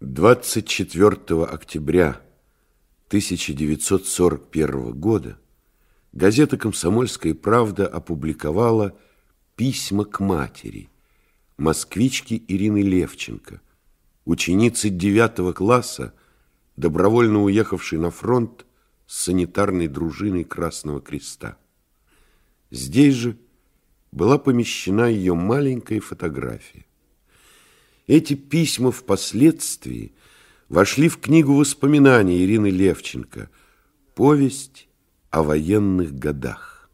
24 октября 1941 года газета «Комсомольская правда» опубликовала письма к матери, москвичке Ирины Левченко, ученицы 9 класса, добровольно уехавшей на фронт с санитарной дружиной Красного Креста. Здесь же была помещена ее маленькая фотография. Эти письма впоследствии вошли в книгу воспоминаний Ирины Левченко «Повесть о военных годах».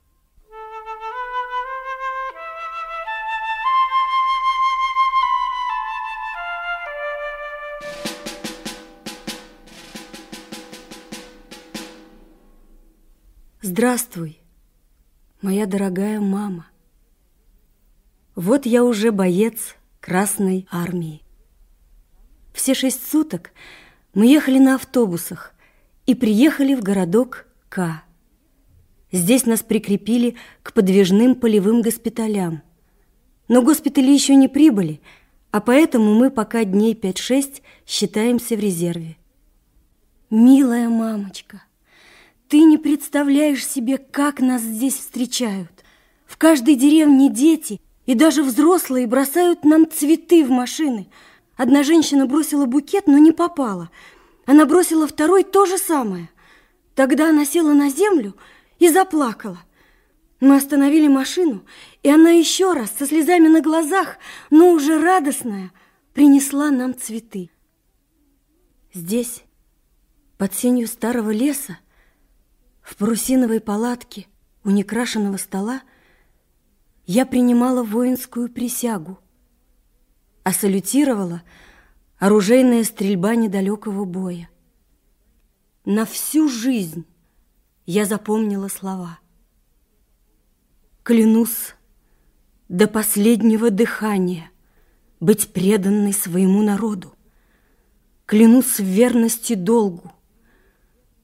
Здравствуй, моя дорогая мама. Вот я уже боец Красной Армии. Все шесть суток мы ехали на автобусах и приехали в городок К. Здесь нас прикрепили к подвижным полевым госпиталям. Но госпитали еще не прибыли, а поэтому мы пока дней 5-6 считаемся в резерве. Милая мамочка, ты не представляешь себе, как нас здесь встречают. В каждой деревне дети и даже взрослые бросают нам цветы в машины. Одна женщина бросила букет, но не попала. Она бросила второй то же самое. Тогда она села на землю и заплакала. Мы остановили машину, и она еще раз, со слезами на глазах, но уже радостная, принесла нам цветы. Здесь, под сенью старого леса, в парусиновой палатке у некрашенного стола, я принимала воинскую присягу, а салютировала оружейная стрельба недалекого боя. На всю жизнь я запомнила слова. Клянусь до последнего дыхания быть преданной своему народу. Клянусь в верности долгу.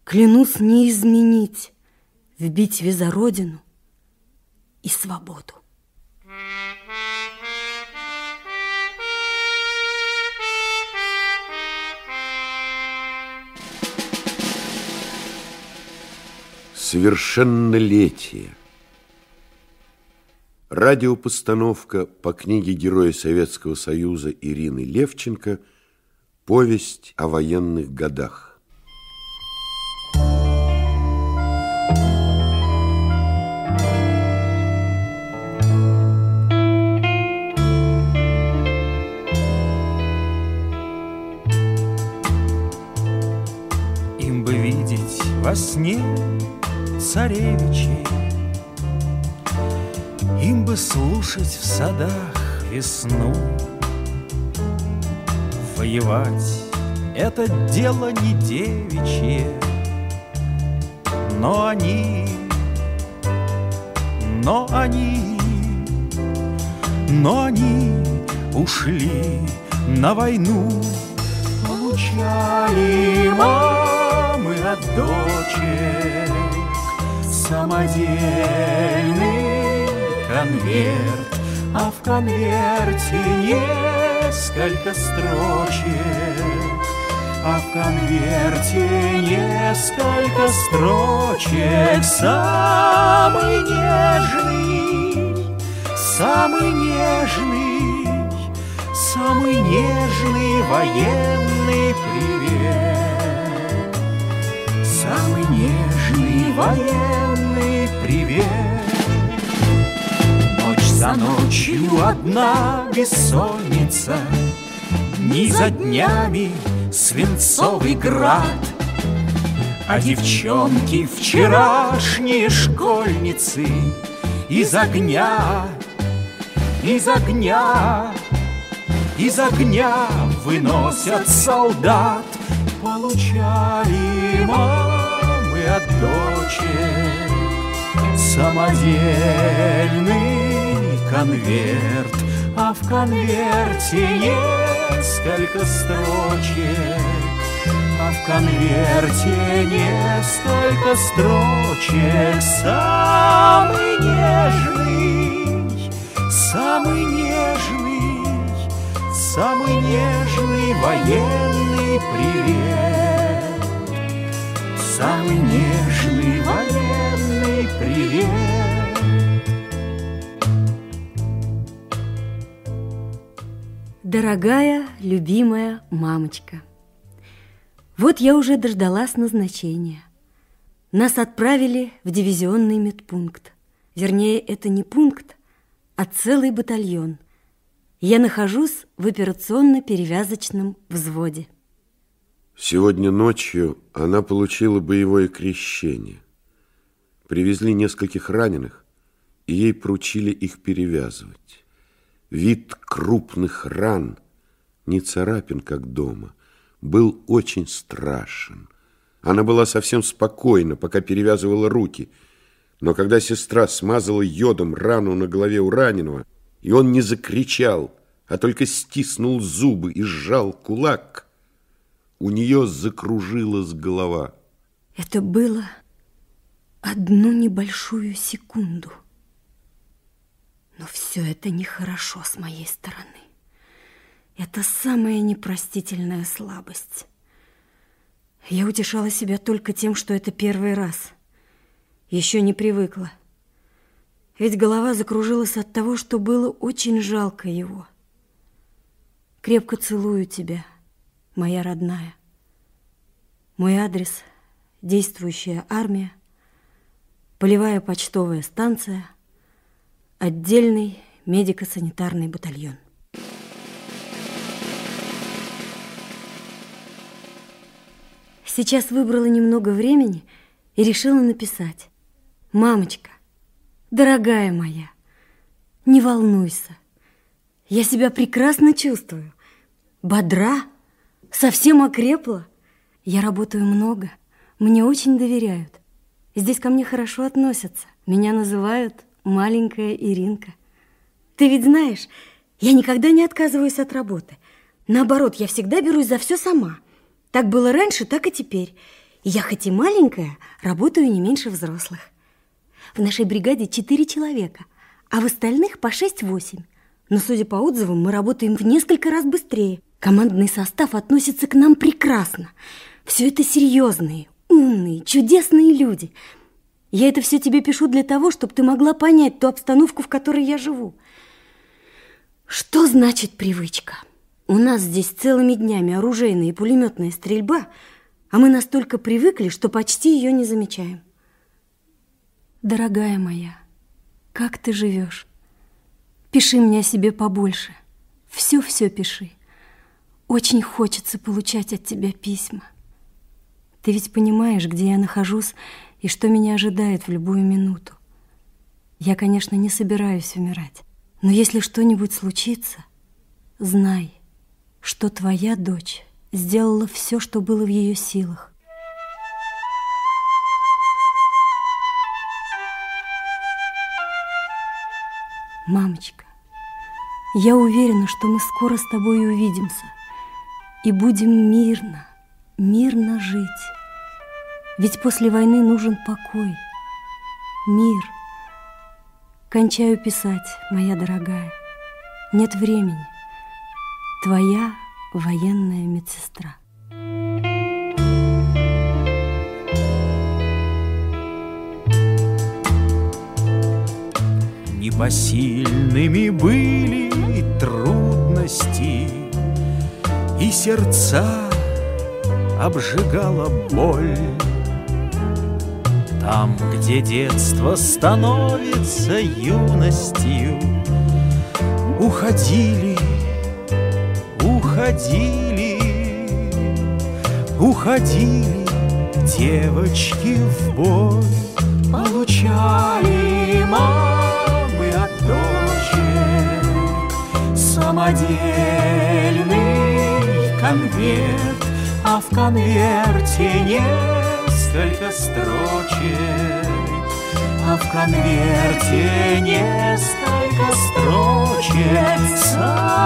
Клянусь не изменить в битве за Родину и свободу. Совершеннолетие. Радиопостановка по книге Героя Советского Союза Ирины Левченко «Повесть о военных годах». во сне царевичей. Им бы слушать в садах весну. Воевать — это дело не девичье, Но они, но они, но они ушли на войну, получали мамы от дочек Самодельный конверт А в конверте несколько строчек а в конверте несколько строчек Самый нежный, самый нежный, самый нежный военный привет. Самый нежный военный привет. Ночь за ночью одна бессонница Дни за днями свинцовый град. А девчонки вчерашние школьницы Из огня, из огня, из огня Выносят солдат. Получали мать от дочек Самодельный конверт А в конверте несколько строчек. А в конверте несколько строчек. Самый нежный, самый нежный Самый нежный военный привет. Самый нежный военный привет Дорогая, любимая мамочка, Вот я уже дождалась назначения. Нас отправили в дивизионный медпункт. Вернее, это не пункт, а целый батальон. Я нахожусь в операционно-перевязочном взводе. Сегодня ночью она получила боевое крещение. Привезли нескольких раненых, и ей поручили их перевязывать. Вид крупных ран, не царапин, как дома, был очень страшен. Она была совсем спокойна, пока перевязывала руки – но когда сестра смазала йодом рану на голове у раненого, и он не закричал, а только стиснул зубы и сжал кулак, у нее закружилась голова. Это было одну небольшую секунду. Но все это нехорошо с моей стороны. Это самая непростительная слабость. Я утешала себя только тем, что это первый раз – еще не привыкла. Ведь голова закружилась от того, что было очень жалко его. Крепко целую тебя, моя родная. Мой адрес – действующая армия, полевая почтовая станция, отдельный медико-санитарный батальон. Сейчас выбрала немного времени и решила написать. Мамочка, дорогая моя, не волнуйся. Я себя прекрасно чувствую. Бодра, совсем окрепла. Я работаю много, мне очень доверяют. Здесь ко мне хорошо относятся. Меня называют маленькая Иринка. Ты ведь знаешь, я никогда не отказываюсь от работы. Наоборот, я всегда берусь за все сама. Так было раньше, так и теперь. я хоть и маленькая, работаю не меньше взрослых. В нашей бригаде четыре человека, а в остальных по шесть-восемь. Но, судя по отзывам, мы работаем в несколько раз быстрее. Командный состав относится к нам прекрасно. Все это серьезные, умные, чудесные люди. Я это все тебе пишу для того, чтобы ты могла понять ту обстановку, в которой я живу. Что значит привычка? У нас здесь целыми днями оружейная и пулеметная стрельба, а мы настолько привыкли, что почти ее не замечаем. Дорогая моя, как ты живешь? Пиши мне о себе побольше. Все-все пиши. Очень хочется получать от тебя письма. Ты ведь понимаешь, где я нахожусь и что меня ожидает в любую минуту. Я, конечно, не собираюсь умирать, но если что-нибудь случится, знай, что твоя дочь сделала все, что было в ее силах, Мамочка, я уверена, что мы скоро с тобой увидимся и будем мирно, мирно жить. Ведь после войны нужен покой, мир. Кончаю писать, моя дорогая. Нет времени. Твоя военная медсестра. Непосильными были трудности, И сердца обжигала боль. Там, где детство становится юностью, Уходили, уходили, уходили девочки в бой, Получали мать самодельный конверт, а в конверте несколько строчек, а в конверте несколько строчек.